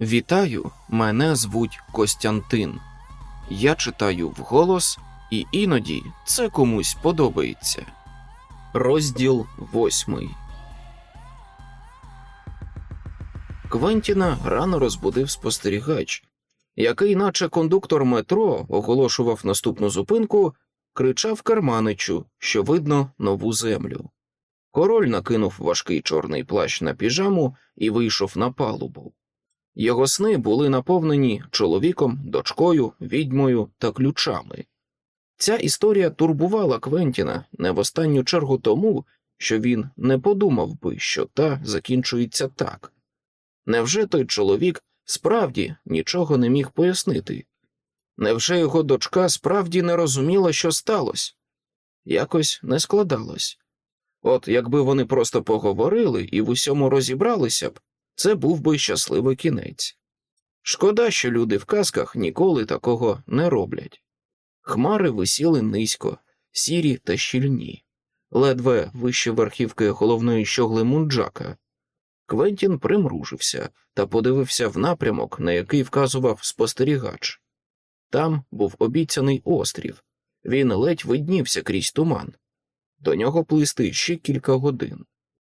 Вітаю, мене звуть Костянтин. Я читаю вголос, і іноді це комусь подобається. Розділ восьмий. Квентіна рано розбудив спостерігач, який, наче кондуктор метро, оголошував наступну зупинку, кричав Карманичу, що видно нову землю. Король накинув важкий чорний плащ на піжаму і вийшов на палубу. Його сни були наповнені чоловіком, дочкою, відьмою та ключами. Ця історія турбувала Квентіна не в останню чергу тому, що він не подумав би, що та закінчується так. Невже той чоловік справді нічого не міг пояснити? Невже його дочка справді не розуміла, що сталося? Якось не складалось. От якби вони просто поговорили і в усьому розібралися б, це був би щасливий кінець. Шкода, що люди в казках ніколи такого не роблять. Хмари висіли низько, сірі та щільні, ледве вище верхівки головної щогли мунджака. Квентін примружився та подивився в напрямок, на який вказував спостерігач. Там був обіцяний острів, він ледь виднівся крізь туман. До нього плисти ще кілька годин.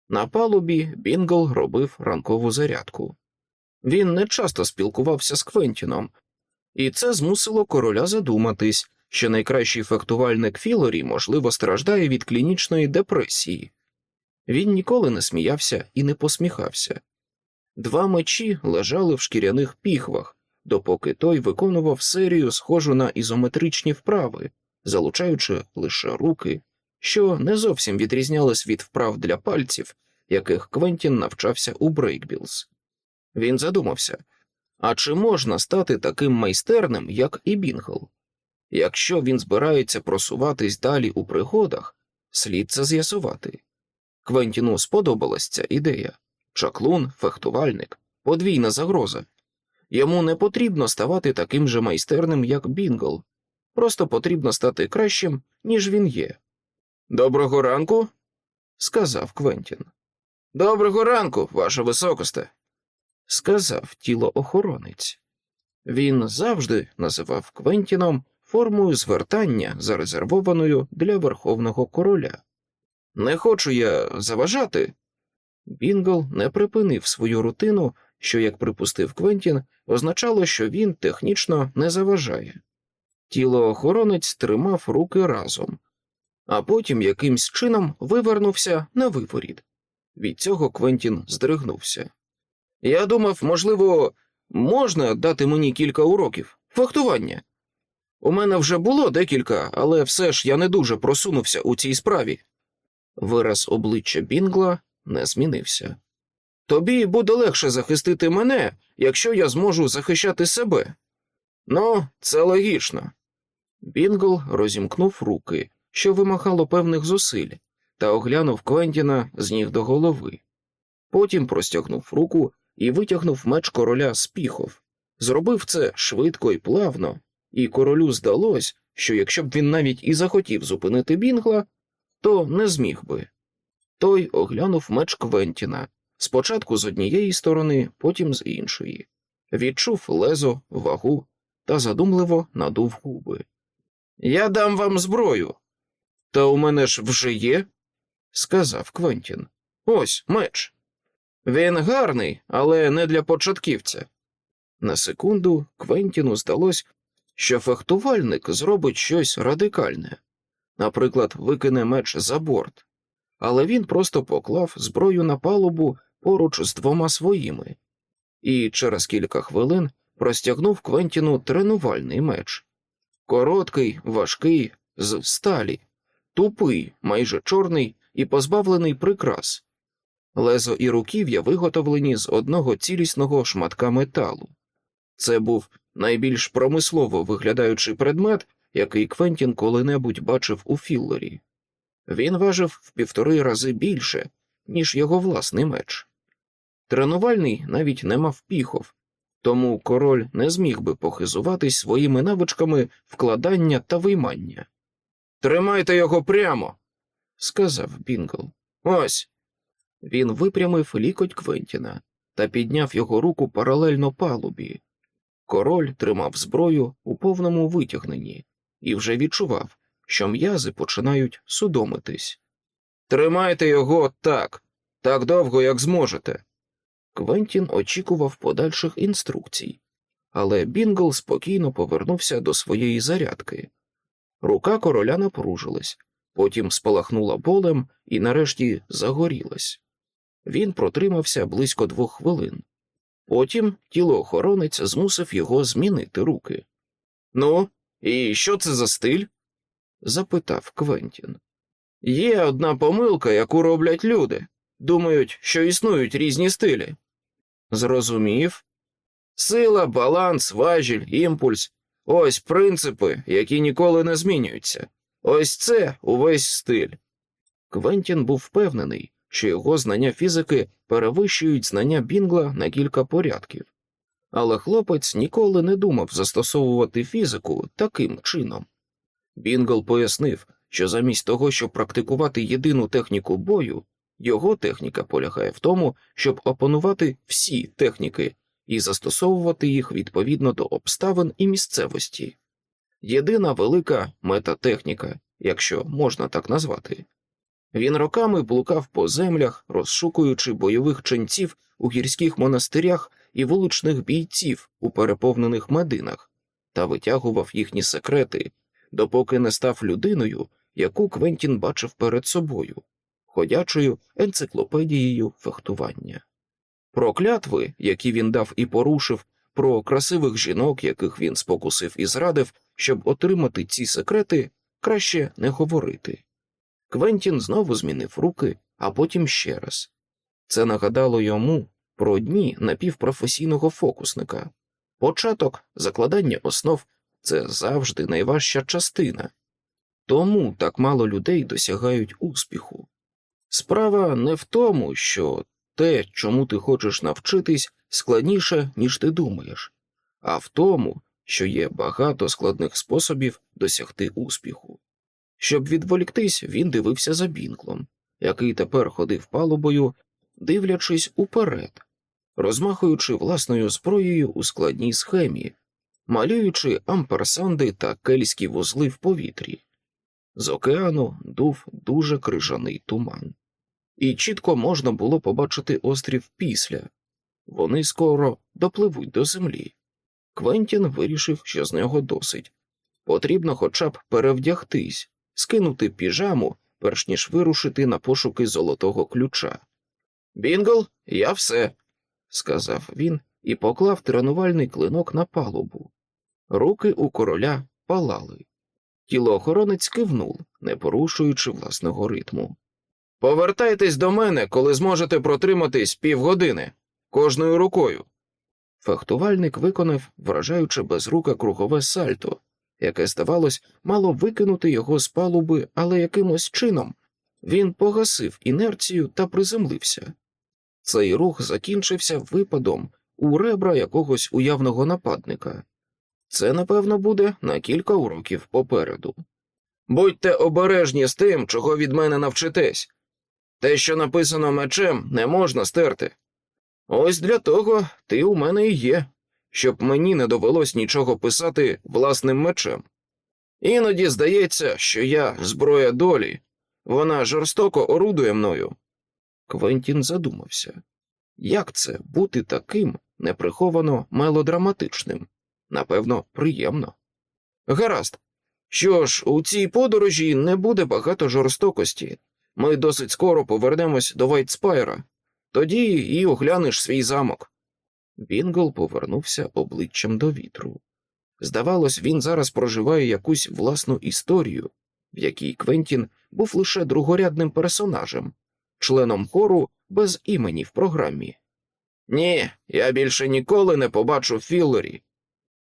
На палубі Бінгл робив ранкову зарядку. Він не часто спілкувався з Квентіном, і це змусило короля задуматись, що найкращий фехтувальник Філорі, можливо, страждає від клінічної депресії. Він ніколи не сміявся і не посміхався. Два мечі лежали в шкіряних піхвах, допоки той виконував серію, схожу на ізометричні вправи, залучаючи лише руки що не зовсім відрізнялось від вправ для пальців, яких Квентін навчався у Брейкбілз. Він задумався а чи можна стати таким майстерним, як і Бінгл? Якщо він збирається просуватись далі у пригодах, слід це з'ясувати. Квентіну сподобалась ця ідея чаклун, фехтувальник, подвійна загроза. Йому не потрібно ставати таким же майстерним, як Бінгл, просто потрібно стати кращим, ніж він є. Доброго ранку, сказав Квентін. Доброго ранку, ваша високосте, сказав тілоохоронець. Він завжди називав Квентіна формою звертання, зарезервованою для верховного короля. Не хочу я заважати. Бінгл не припинив свою рутину, що, як припустив Квентін, означало, що він технічно не заважає. Тілоохоронець тримав руки разом, а потім якимсь чином вивернувся на виворіт. Від цього Квентін здригнувся. Я думав, можливо, можна дати мені кілька уроків фехтування. У мене вже було декілька, але все ж я не дуже просунувся у цій справі. Вираз обличчя Бінгла не змінився. Тобі буде легше захистити мене, якщо я зможу захищати себе. Ну, це логічно. Бінгл розімкнув руки, що вимагало певних зусиль, та оглянув Квентіна з ніг до голови. Потім простягнув руку і витягнув меч короля з піхов. Зробив це швидко і плавно, і королю здалось, що якщо б він навіть і захотів зупинити Бінгла, то не зміг би. Той оглянув меч Квентіна спочатку з однієї сторони, потім з іншої, відчув лезо, вагу та задумливо надув губи. Я дам вам зброю, та у мене ж вже є, сказав Квентін. Ось меч. Він гарний, але не для початківця. На секунду Квентіну здалось, що фехтувальник зробить щось радикальне, наприклад, викине меч за борт, але він просто поклав зброю на палубу поруч з двома своїми, і через кілька хвилин простягнув Квентіну тренувальний меч короткий, важкий, з сталі тупий, майже чорний і позбавлений прикрас. Лезо і руків'я виготовлені з одного цілісного шматка металу. Це був найбільш промислово виглядаючий предмет, який Квентін коли-небудь бачив у Філлері. Він важив в півтори рази більше, ніж його власний меч. Тренувальний навіть не мав піхов, тому король не зміг би похизуватись своїми навичками вкладання та виймання. Тримайте його прямо, сказав Бінгл. Ось. Він випрямив лікоть Квентіна, та підняв його руку паралельно палубі. Король тримав зброю у повному витягненні і вже відчував, що м'язи починають судомитись. Тримайте його так, так довго, як зможете. Квентін очікував подальших інструкцій, але Бінгл спокійно повернувся до своєї зарядки. Рука короля напружилась, потім спалахнула болем і нарешті загорілась. Він протримався близько двох хвилин. Потім тілоохоронець змусив його змінити руки. Ну, і що це за стиль? запитав Квентін. Є одна помилка, яку роблять люди. Думають, що існують різні стилі. Зрозумів? Сила, баланс, важіль, імпульс ось принципи, які ніколи не змінюються. Ось це увесь стиль. Квентін був впевнений, що його знання фізики перевищують знання Бінгла на кілька порядків, але хлопець ніколи не думав застосовувати фізику таким чином. Бінгл пояснив, що замість того, щоб практикувати єдину техніку бою, його техніка полягає в тому, щоб опанувати всі техніки і застосовувати їх відповідно до обставин і місцевості. Єдина велика метатехніка, якщо можна так назвати. Він роками блукав по землях, розшукуючи бойових ченців у гірських монастирях і вуличних бійців у переповнених мединах, та витягував їхні секрети, допоки не став людиною, яку Квентін бачив перед собою, ходячою енциклопедією фехтування. Про клятви, які він дав і порушив, про красивих жінок, яких він спокусив і зрадив, щоб отримати ці секрети, краще не говорити. Квентін знову змінив руки, а потім ще раз. Це нагадало йому про дні напівпрофесійного фокусника. Початок закладання основ це завжди найважча частина, тому так мало людей досягають успіху. Справа не в тому, що те, чому ти хочеш навчитись, складніше, ніж ти думаєш, а в тому, що є багато складних способів досягти успіху. Щоб відволіктись, він дивився за бінклом, який тепер ходив палубою, дивлячись уперед, розмахуючи власною зброєю у складній схемі, малюючи амперсанди та кельські вузли в повітрі. З океану дув дуже крижаний туман, і чітко можна було побачити острів після вони скоро допливуть до землі. Квентін вирішив, що з нього досить. Потрібно хоча б перевдягтись, скинути піжаму, перш ніж вирушити на пошуки золотого ключа. Бінгл, я все, сказав він і поклав тренувальний клинок на палубу. Руки у короля палали. Тілоохоронець кивнув, не порушуючи власного ритму. Повертайтесь до мене, коли зможете протриматись півгодини кожною рукою. Фехтувальник виконав, вражаюче безруке кругове сальто, яке, здавалось, мало викинути його з палуби, але якимось чином він погасив інерцію та приземлився. Цей рух закінчився випадом у ребра якогось уявного нападника. Це, напевно, буде на кілька уроків попереду. Будьте обережні з тим, чого від мене навчитесь. Те, що написано мечем, не можна стерти. Ось для того ти у мене і є, щоб мені не довелось нічого писати власним мечем. Іноді здається, що я зброя долі, вона жорстоко орудує мною. Квентін задумався як це бути таким неприховано мелодраматичним? Напевно, приємно. Гаразд. Що ж, у цій подорожі не буде багато жорстокості. Ми досить скоро повернемось до Вайтспайра, тоді і оглянеш свій замок. Бінгл повернувся обличчям до вітру. Здавалось, він зараз проживає якусь власну історію, в якій Квентін був лише другорядним персонажем, членом хору без імені в програмі. Ні, я більше ніколи не побачу Філлері.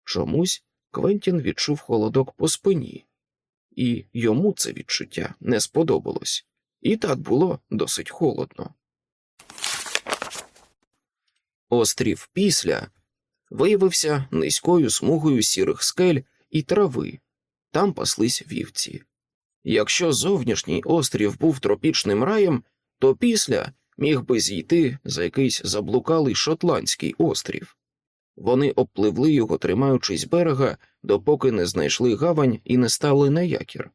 Чомусь Квентін відчув холодок по спині, і йому це відчуття не сподобалось, і так було досить холодно. Острів після виявився низькою смугою сірих скель і трави, там паслись вівці. Якщо зовнішній острів був тропічним раєм, то після міг би зійти за якийсь заблукалий шотландський острів. Вони обпливли його, тримаючись берега, допоки не знайшли гавань і не стали на якір.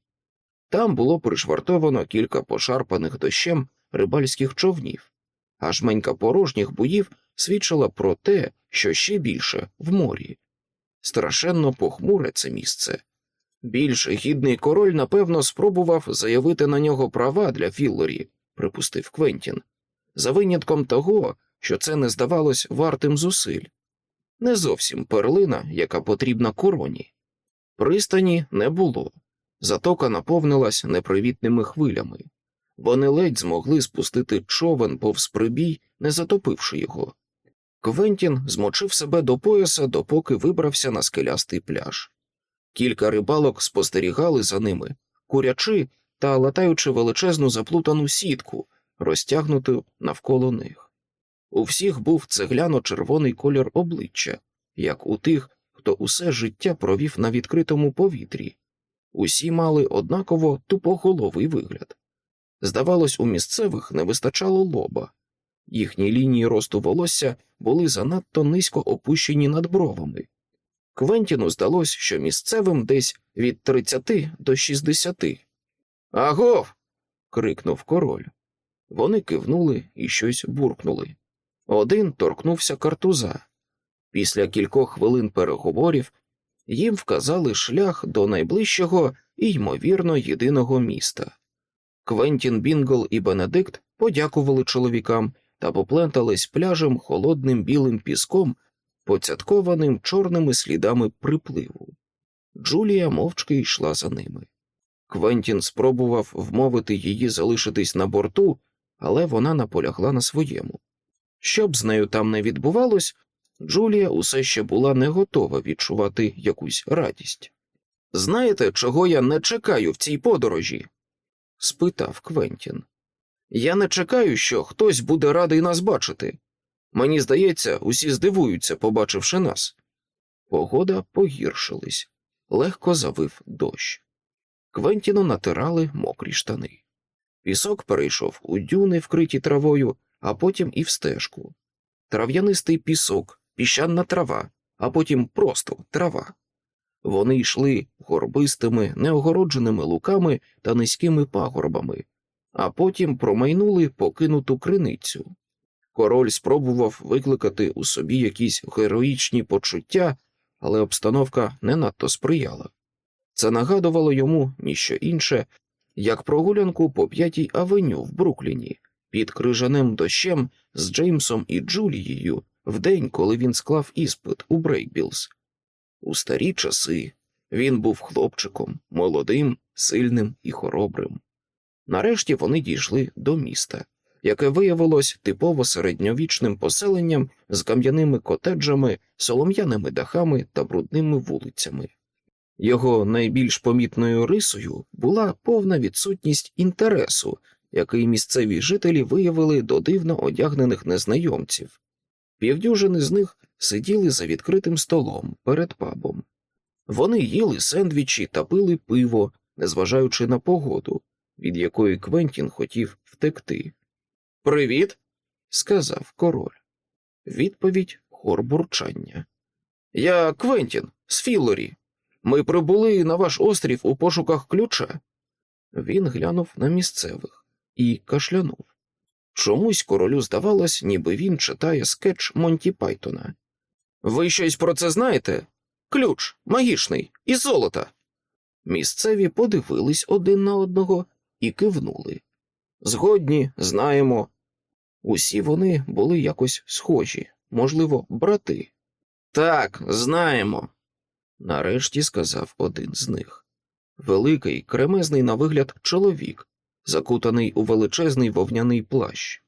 Там було пришвартовано кілька пошарпаних дощем рибальських човнів, а жменька порожніх боїв свідчила про те, що ще більше в морі. Страшенно похмуре це місце. Більш гідний король, напевно, спробував заявити на нього права для Філлорі, припустив Квентін, за винятком того, що це не здавалось вартим зусиль. Не зовсім перлина, яка потрібна короні. Пристані не було, затока наповнилась непривітними хвилями. Вони ледь змогли спустити човен повз прибій, не затопивши його. Квентін змочив себе до пояса, допоки вибрався на скелястий пляж. Кілька рибалок спостерігали за ними, курячи та латаючи величезну заплутану сітку, розтягнуту навколо них. У всіх був цегляно-червоний колір обличчя, як у тих, хто усе життя провів на відкритому повітрі. Усі мали однаково тупоголовий вигляд. Здавалось, у місцевих не вистачало лоба, їхні лінії росту волосся були занадто низько опущені над бровами. Квентіну здалось, що місцевим десь від 30 до 60. Агов. крикнув король. Вони кивнули і щось буркнули. Один торкнувся картуза. Після кількох хвилин переговорів їм вказали шлях до найближчого і, ймовірно, єдиного міста. Квентін Бінгл і Бенедикт подякували чоловікам та поплентались пляжем холодним білим піском, поцяткованим чорними слідами припливу. Джулія мовчки йшла за ними. Квентін спробував вмовити її залишитись на борту, але вона наполягла на своєму. Щоб з нею там не відбувалось, Джулія усе ще була не готова відчувати якусь радість. Знаєте, чого я не чекаю в цій подорожі? спитав Квентін. Я не чекаю, що хтось буде радий нас бачити. Мені здається, усі здивуються, побачивши нас. Погода погіршилась, легко завив дощ. Квентіну натирали мокрі штани. Пісок перейшов у дюни, вкриті травою, а потім і в стежку. Трав'янистий пісок, піщана трава, а потім просто трава. Вони йшли горбистими, неогородженими луками та низькими пагорбами, а потім промайнули покинуту криницю. Король спробував викликати у собі якісь героїчні почуття, але обстановка не надто сприяла. Це нагадувало йому ніщо інше, як прогулянку по п'ятій авеню в Брукліні під крижаним дощем з Джеймсом і Джулією в день, коли він склав іспит у Брейкбілз. У старі часи він був хлопчиком, молодим, сильним і хоробрим. Нарешті вони дійшли до міста, яке виявилось типово середньовічним поселенням з кам'яними котеджами, солом'яними дахами та брудними вулицями. Його найбільш помітною рисою була повна відсутність інтересу, який місцеві жителі виявили до дивно одягнених незнайомців. Півдюжини з них сиділи за відкритим столом перед пабом. Вони їли сендвічі та пили пиво, незважаючи на погоду, від якої Квентін хотів втекти. Привіт, сказав король. Відповідь хор бурчання. Я Квентін з Філорі. Ми прибули на ваш острів у пошуках ключа. Він глянув на місцевих і кашлянув. Чомусь королю здавалось, ніби він читає скетч Монті Пайтона. Ви щось про це знаєте? Ключ магічний із золота. Місцеві подивились один на одного і кивнули. Згодні, знаємо. Усі вони були якось схожі, можливо, брати. Так, знаємо, нарешті сказав один з них. Великий, кремезний на вигляд чоловік, закутаний у величезний вовняний плащ.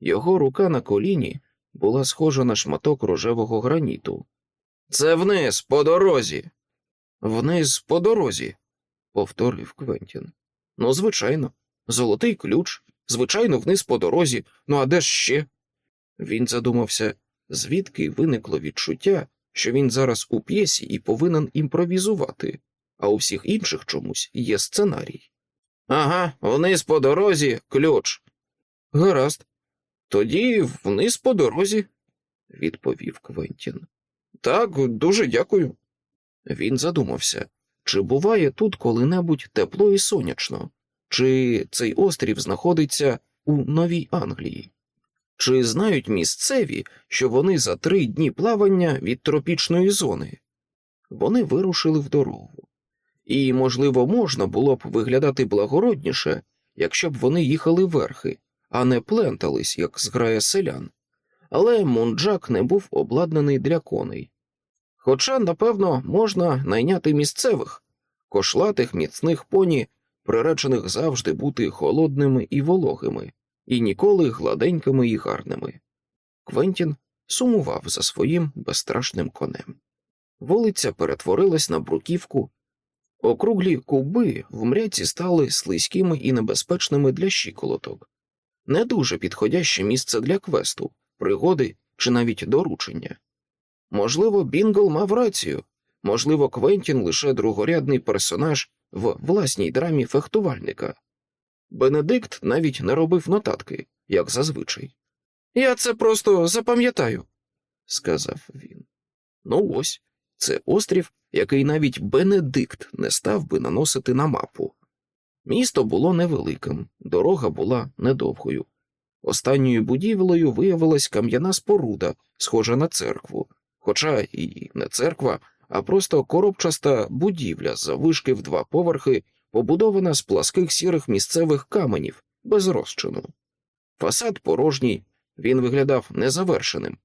Його рука на коліні була схожа на шматок рожевого граніту. Це вниз, по дорозі. Вниз по дорозі, повторив Квентін. Ну, звичайно, золотий ключ, звичайно, вниз по дорозі, ну а де ж ще? Він задумався, звідки виникло відчуття, що він зараз у п'єсі і повинен імпровізувати, а у всіх інших чомусь є сценарій. Ага, вниз по дорозі ключ. Гаразд. Тоді вниз по дорозі, відповів Квентін. Так, дуже дякую. Він задумався, чи буває тут коли-небудь тепло і сонячно, чи цей острів знаходиться у Новій Англії? Чи знають місцеві, що вони за три дні плавання від тропічної зони? Вони вирушили в дорогу, і, можливо, можна було б виглядати благородніше, якщо б вони їхали верхи, а не плентались, як зграя селян. Але Мунджак не був обладнаний для коней. Хоча, напевно, можна найняти місцевих, кошлатих міцних поні, приречених завжди бути холодними і вологими, і ніколи гладенькими і гарними. Квентін сумував за своїм безстрашним конем. Вулиця перетворилась на бруківку. Округлі куби в мряці стали слизькими і небезпечними для щиколоток. Не дуже підходяще місце для квесту, пригоди чи навіть доручення. Можливо, Бінгл мав рацію, можливо, Квентін лише другорядний персонаж в власній драмі фехтувальника. Бенедикт навіть не робив нотатки, як зазвичай. Я це просто запам'ятаю, сказав він. Ну ось, це острів, який навіть Бенедикт не став би наносити на мапу. Місто було невеликим, дорога була недовгою. Останньою будівлею виявилась кам'яна споруда, схожа на церкву, хоча і не церква, а просто коробчаста будівля заввишки в два поверхи, побудована з пласких сірих місцевих каменів без розчину. Фасад порожній, він виглядав незавершеним,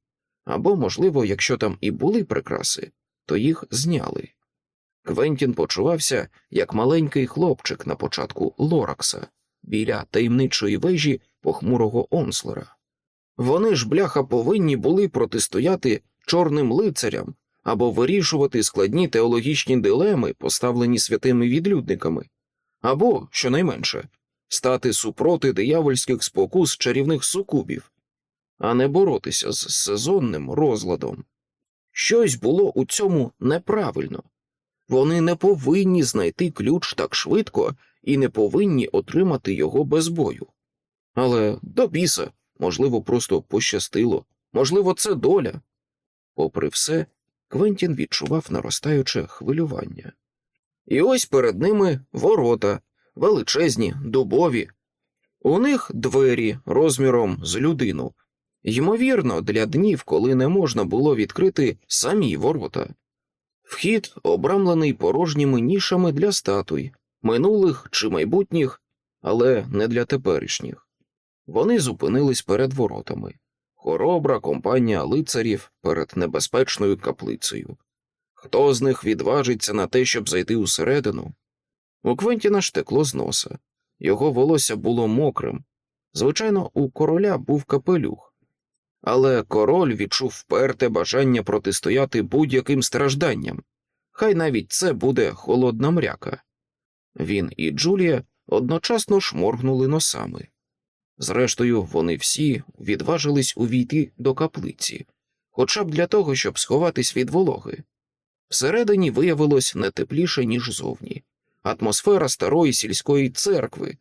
або, можливо, якщо там і були прикраси, то їх зняли. Квентін почувався як маленький хлопчик на початку Лоракса біля таємничої вежі похмурого онслера. Вони ж, бляха, повинні були протистояти чорним лицарям або вирішувати складні теологічні дилеми, поставлені святими відлюдниками, або, щонайменше, стати супроти диявольських спокус чарівних сукубів, а не боротися з сезонним розладом. Щось було у цьому неправильно. Вони не повинні знайти ключ так швидко і не повинні отримати його без бою. Але до біса, можливо, просто пощастило, можливо, це доля. Попри все, Квентін відчував наростаюче хвилювання. І ось перед ними ворота, величезні, дубові. У них двері розміром з людину. Ймовірно, для днів, коли не можна було відкрити самі ворота. Вхід обрамлений порожніми нішами для статуй, минулих чи майбутніх, але не для теперішніх. Вони зупинились перед воротами. Хоробра компанія лицарів перед небезпечною каплицею. Хто з них відважиться на те, щоб зайти усередину? У Квентіна штекло з носа, його волосся було мокрим. Звичайно, у короля був капелюх, але король відчув вперте бажання протистояти будь-яким стражданням. Хай навіть це буде холодна мряка. Він і Джулія одночасно шморгнули носами. Зрештою, вони всі відважились увійти до каплиці, хоча б для того, щоб сховатись від вологи. Всередині виявилось не тепліше, ніж зовні. Атмосфера старої сільської церкви,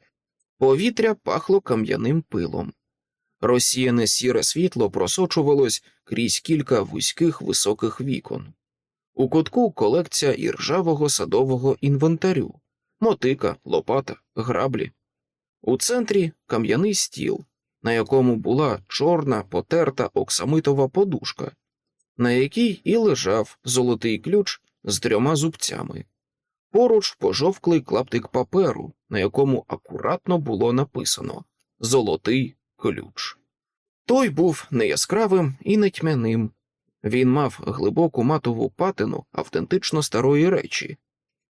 повітря пахло кам'яним пилом. Розсіяне сіре світло просочувалось крізь кілька вузьких високих вікон. У кутку колекція іржавого садового інвентарю, мотика, лопата, граблі. У центрі кам'яний стіл, на якому була чорна потерта оксамитова подушка, на якій і лежав золотий ключ з трьома зубцями. Поруч пожовклий клаптик паперу, на якому акуратно було написано Золотий ключ. Той був не яскравим і не тьмяним. Він мав глибоку матову патину автентично старої речі.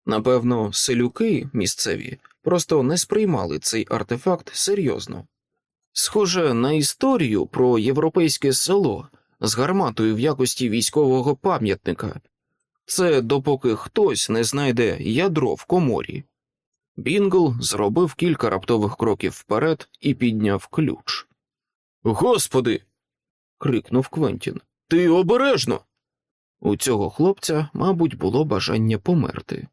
Напевно, селюки місцеві просто не сприймали цей артефакт серйозно. Схоже на історію про європейське село з гарматою в якості військового пам'ятника, це допоки хтось не знайде ядро в коморі. Бінгл зробив кілька раптових кроків вперед і підняв ключ. Господи. крикнув Квентін. Ти обережно. У цього хлопця, мабуть, було бажання померти.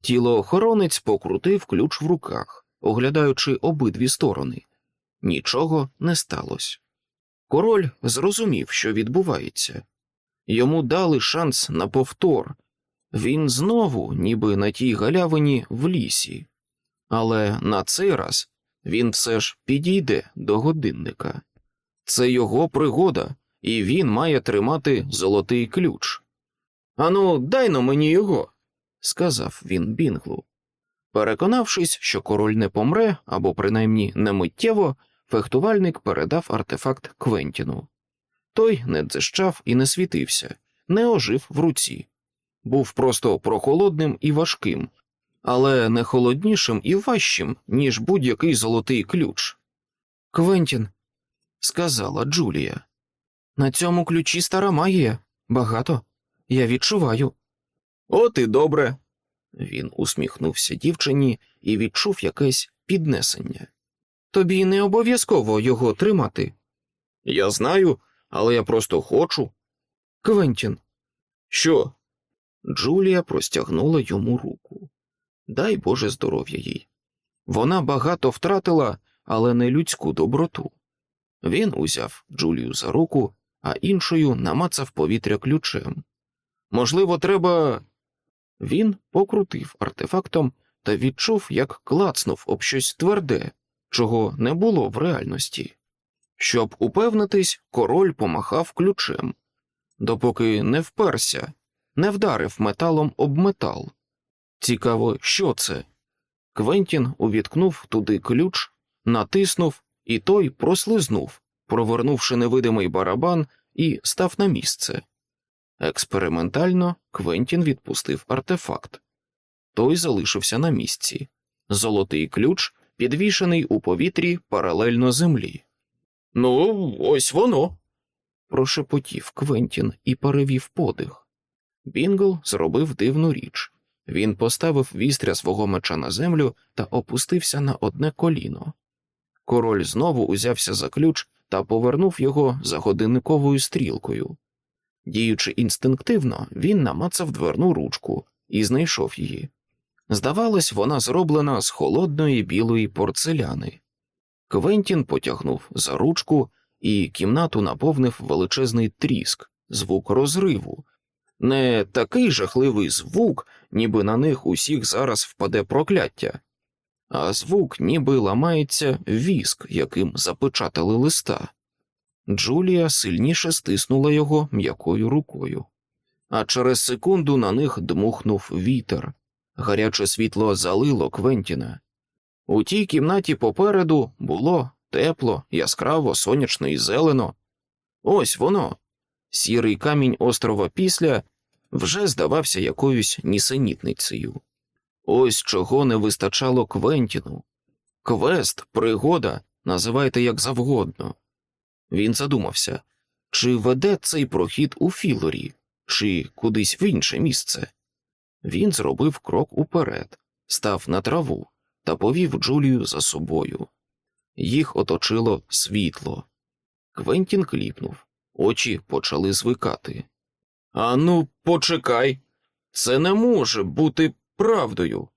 Тілоохоронець покрутив ключ в руках, оглядаючи обидві сторони. Нічого не сталося. Король зрозумів, що відбувається. Йому дали шанс на повтор. Він знову, ніби на тій галявині в лісі, але на цей раз він все ж підійде до годинника. Це його пригода, і він має тримати золотий ключ. Ану, дай но мені його, сказав він Бінглу. Переконавшись, що король не помре або принаймні не миттєво, фехтувальник передав артефакт Квентіну. Той не дзищав і не світився, не ожив в руці. Був просто прохолодним і важким, але не холоднішим і важчим, ніж будь-який золотий ключ. Квентін, сказала Джулія, на цьому ключі стара магія. Багато. Я відчуваю. От і добре. Він усміхнувся дівчині і відчув якесь піднесення. Тобі не обов'язково його тримати. Я знаю, але я просто хочу. Квентін. Що? Джулія простягнула йому руку. Дай Боже здоров'я їй. Вона багато втратила, але не людську доброту. Він узяв Джулію за руку, а іншою намацав повітря ключем. Можливо, треба. Він покрутив артефактом та відчув, як клацнув об щось тверде, чого не було в реальності. Щоб упевнитись, король помахав ключем, допоки не вперся, не вдарив металом об метал. Цікаво, що це? Квентін увіткнув туди ключ, натиснув, і той прослизнув, провернувши невидимий барабан, і став на місце. Експериментально Квентін відпустив артефакт. Той залишився на місці. Золотий ключ, підвішений у повітрі паралельно землі. Ну, ось воно. прошепотів Квентін і перевів подих. Бінгл зробив дивну річ. Він поставив вістря свого меча на землю та опустився на одне коліно. Король знову узявся за ключ та повернув його за годинниковою стрілкою. Діючи інстинктивно, він намацав дверну ручку і знайшов її. Здавалось, вона зроблена з холодної білої порцеляни. Квентін потягнув за ручку, і кімнату наповнив величезний тріск, звук розриву. Не такий жахливий звук, ніби на них усіх зараз впаде прокляття, а звук ніби ламається віск, яким запечатали листа. Джулія сильніше стиснула його м'якою рукою, а через секунду на них дмухнув вітер. Гаряче світло залило Квентіна. У тій кімнаті попереду було тепло, яскраво, сонячно і зелено. Ось воно. Сірий камінь острова після вже здавався якоюсь нісенітницею. Ось чого не вистачало Квентіну. Квест, пригода, називайте як завгодно. Він задумався, чи веде цей прохід у Філорі, чи кудись в інше місце. Він зробив крок уперед, став на траву та повів Джулію за собою. Їх оточило світло. Квентін кліпнув, очі почали звикати. Ану, почекай, це не може бути правдою.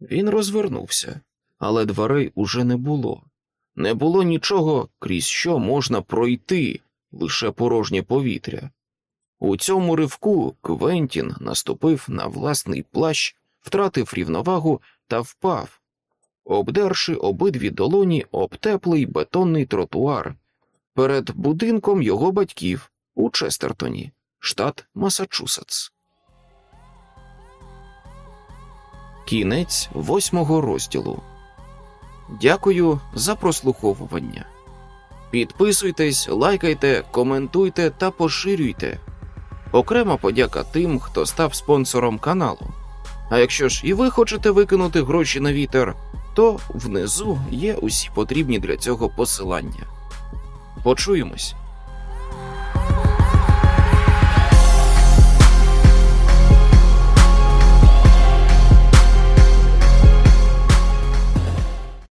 Він розвернувся, але дверей уже не було. Не було нічого, крізь що можна пройти, лише порожнє повітря. У цьому ривку Квентін наступив на власний плащ, втратив рівновагу та впав, обдерши обидві долоні об теплий бетонний тротуар перед будинком його батьків у Честертоні, штат Масачусетс. Кінець восьмого розділу. Дякую за прослуховування. Підписуйтесь, лайкайте, коментуйте та поширюйте. Окрема подяка тим, хто став спонсором каналу. А якщо ж і ви хочете викинути гроші на вітер, то внизу є усі потрібні для цього посилання. Почуємось.